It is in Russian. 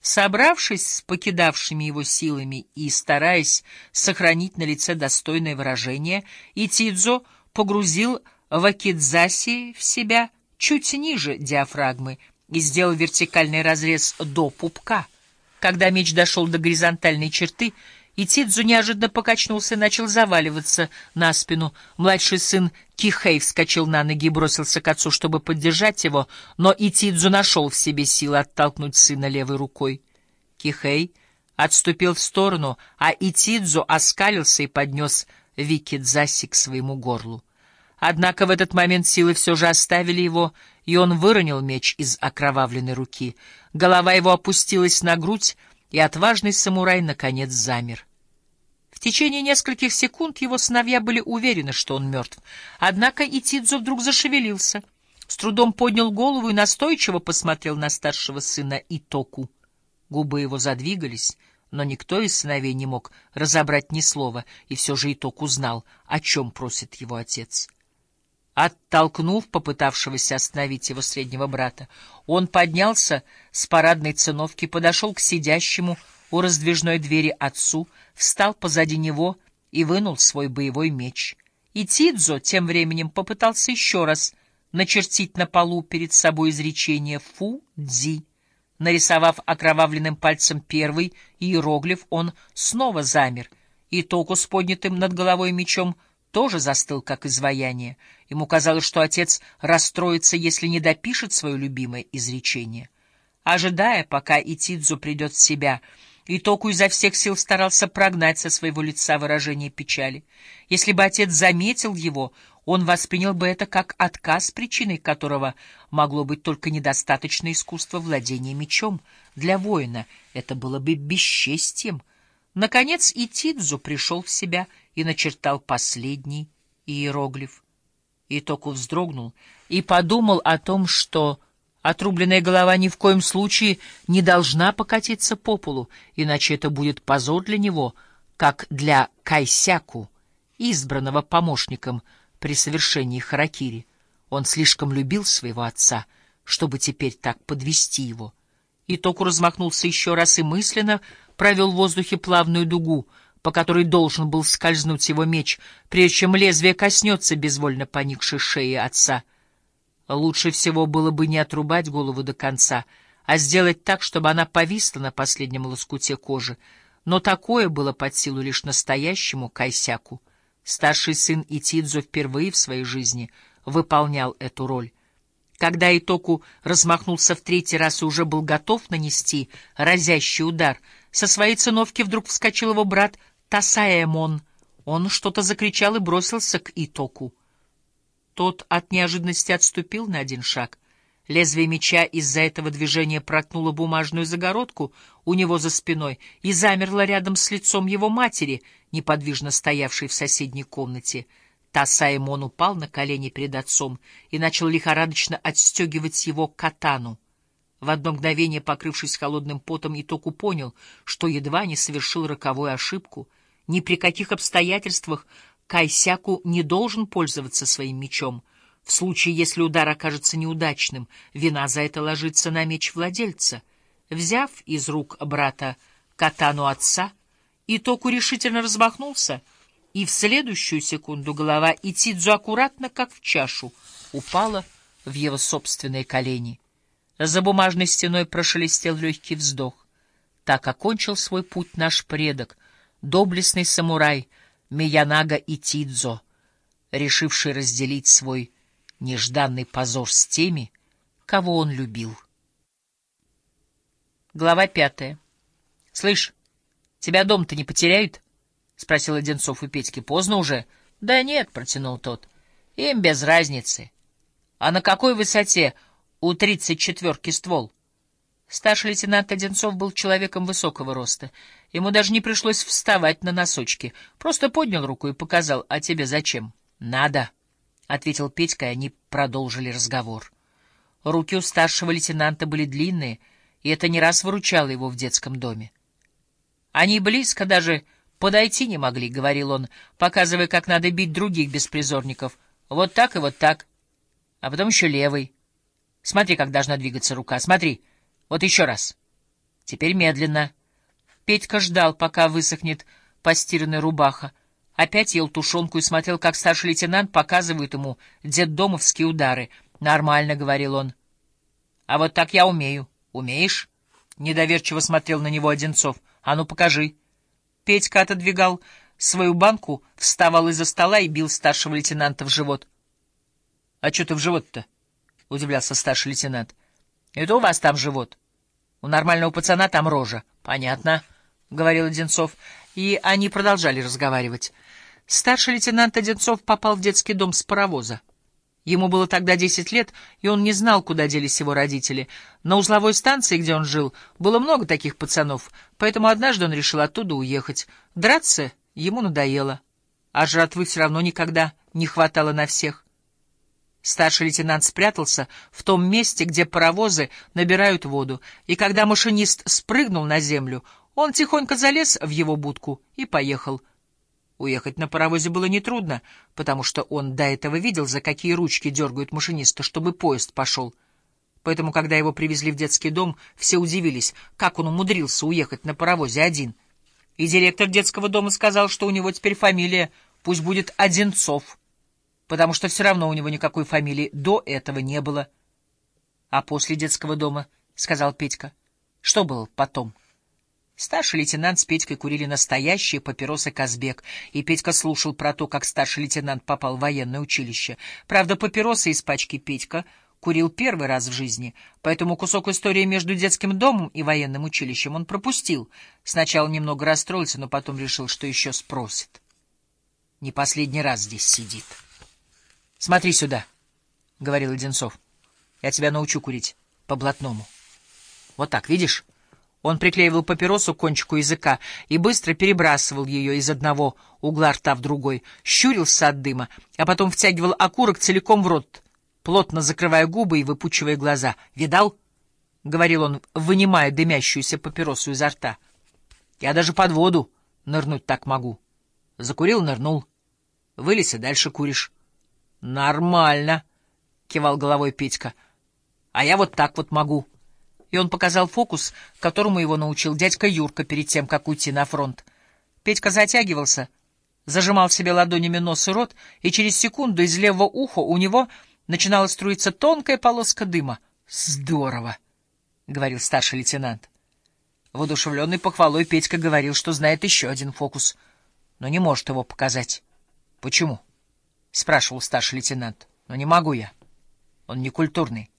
Собравшись с покидавшими его силами и стараясь сохранить на лице достойное выражение, Итидзо погрузил Вакидзаси в себя чуть ниже диафрагмы и сделал вертикальный разрез до пупка. Когда меч дошел до горизонтальной черты, Итидзу неожиданно покачнулся и начал заваливаться на спину. Младший сын Кихей вскочил на ноги и бросился к отцу, чтобы поддержать его, но Итидзу нашел в себе силы оттолкнуть сына левой рукой. Кихей отступил в сторону, а Итидзу оскалился и поднес Викидзаси к своему горлу. Однако в этот момент силы все же оставили его, и он выронил меч из окровавленной руки. Голова его опустилась на грудь, и отважный самурай наконец замер. В течение нескольких секунд его сыновья были уверены, что он мертв. Однако Итидзо вдруг зашевелился, с трудом поднял голову и настойчиво посмотрел на старшего сына Итоку. Губы его задвигались, но никто из сыновей не мог разобрать ни слова, и все же Итоку знал, о чем просит его отец. Оттолкнув попытавшегося остановить его среднего брата, он поднялся с парадной циновки, подошел к сидящему у раздвижной двери отцу, встал позади него и вынул свой боевой меч. И Тидзо тем временем попытался еще раз начертить на полу перед собой изречение «Фу-дзи». Нарисовав окровавленным пальцем первый иероглиф, он снова замер, и току с поднятым над головой мечом тоже застыл, как изваяние. Ему казалось, что отец расстроится, если не допишет свое любимое изречение. Ожидая, пока Итидзу придет в себя, — и Току изо всех сил старался прогнать со своего лица выражение печали. Если бы отец заметил его, он воспринял бы это как отказ, причиной которого могло быть только недостаточное искусство владения мечом. Для воина это было бы бесчестьем. Наконец и Тидзу пришел в себя и начертал последний иероглиф. Итоку вздрогнул и подумал о том, что Отрубленная голова ни в коем случае не должна покатиться по полу, иначе это будет позор для него, как для Кайсяку, избранного помощником при совершении харакири. Он слишком любил своего отца, чтобы теперь так подвести его. Итоку размахнулся еще раз и мысленно провел в воздухе плавную дугу, по которой должен был скользнуть его меч, прежде чем лезвие коснется безвольно поникшей шеи отца — Лучше всего было бы не отрубать голову до конца, а сделать так, чтобы она повисла на последнем лоскуте кожи. Но такое было под силу лишь настоящему Кайсяку. Старший сын Итидзо впервые в своей жизни выполнял эту роль. Когда Итоку размахнулся в третий раз и уже был готов нанести разящий удар, со своей циновки вдруг вскочил его брат Тасаэмон. Он что-то закричал и бросился к Итоку. Тот от неожиданности отступил на один шаг. Лезвие меча из-за этого движения проткнуло бумажную загородку у него за спиной и замерло рядом с лицом его матери, неподвижно стоявшей в соседней комнате. Та Саймон упал на колени перед отцом и начал лихорадочно отстегивать его катану. В одно мгновение, покрывшись холодным потом, Итоку понял, что едва не совершил роковую ошибку. Ни при каких обстоятельствах Кайсяку не должен пользоваться своим мечом. В случае, если удар окажется неудачным, вина за это ложится на меч владельца. Взяв из рук брата катану отца, Итоку решительно размахнулся, и в следующую секунду голова Итидзу аккуратно, как в чашу, упала в его собственные колени. За бумажной стеной прошелестел легкий вздох. Так окончил свой путь наш предок, доблестный самурай — Миянага и Тидзо, решивший разделить свой нежданный позор с теми, кого он любил. Глава пятая. — Слышь, тебя дом-то не потеряют? — спросил Одинцов у Петьки. — Поздно уже. — Да нет, — протянул тот. — Им без разницы. — А на какой высоте у тридцать четверки ствол? — Старший лейтенант Одинцов был человеком высокого роста. Ему даже не пришлось вставать на носочки. Просто поднял руку и показал, а тебе зачем? — Надо, — ответил Петька, и они продолжили разговор. Руки у старшего лейтенанта были длинные, и это не раз выручало его в детском доме. Они близко даже подойти не могли, — говорил он, показывая, как надо бить других беспризорников. Вот так и вот так. А потом еще левый. Смотри, как должна двигаться рука, смотри — вот еще раз. Теперь медленно. Петька ждал, пока высохнет постиранная рубаха. Опять ел тушенку и смотрел, как старший лейтенант показывает ему детдомовские удары. «Нормально», — говорил он. «А вот так я умею». «Умеешь?» — недоверчиво смотрел на него Одинцов. «А ну, покажи». Петька отодвигал свою банку, вставал из-за стола и бил старшего лейтенанта в живот. — А что ты в живот-то? — удивлялся старший лейтенант. — Это у вас там живот. У нормального пацана там рожа. — Понятно, — говорил Одинцов. И они продолжали разговаривать. Старший лейтенант Одинцов попал в детский дом с паровоза. Ему было тогда десять лет, и он не знал, куда делись его родители. На узловой станции, где он жил, было много таких пацанов, поэтому однажды он решил оттуда уехать. Драться ему надоело, а жратвы все равно никогда не хватало на всех. Старший лейтенант спрятался в том месте, где паровозы набирают воду, и когда машинист спрыгнул на землю, он тихонько залез в его будку и поехал — Уехать на паровозе было нетрудно, потому что он до этого видел, за какие ручки дергают машиниста, чтобы поезд пошел. Поэтому, когда его привезли в детский дом, все удивились, как он умудрился уехать на паровозе один. И директор детского дома сказал, что у него теперь фамилия пусть будет Одинцов, потому что все равно у него никакой фамилии до этого не было. — А после детского дома, — сказал Петька, — что было потом? — Старший лейтенант с Петькой курили настоящие папиросы «Казбек», и Петька слушал про то, как старший лейтенант попал в военное училище. Правда, папиросы из пачки Петька курил первый раз в жизни, поэтому кусок истории между детским домом и военным училищем он пропустил. Сначала немного расстроился, но потом решил, что еще спросит. Не последний раз здесь сидит. — Смотри сюда, — говорил Одинцов. — Я тебя научу курить по-блатному. Вот так, видишь? Он приклеивал папиросу к кончику языка и быстро перебрасывал ее из одного угла рта в другой, щурился от дыма, а потом втягивал окурок целиком в рот, плотно закрывая губы и выпучивая глаза. «Видал?» — говорил он, вынимая дымящуюся папиросу изо рта. «Я даже под воду нырнуть так могу. Закурил — нырнул. Вылез и дальше куришь». «Нормально», — кивал головой Петька. «А я вот так вот могу» и он показал фокус, которому его научил дядька Юрка перед тем, как уйти на фронт. Петька затягивался, зажимал себе ладонями нос и рот, и через секунду из левого уха у него начинала струиться тонкая полоска дыма. «Здорово!» — говорил старший лейтенант. Воодушевленный похвалой Петька говорил, что знает еще один фокус, но не может его показать. «Почему?» — спрашивал старший лейтенант. «Но не могу я. Он не культурный.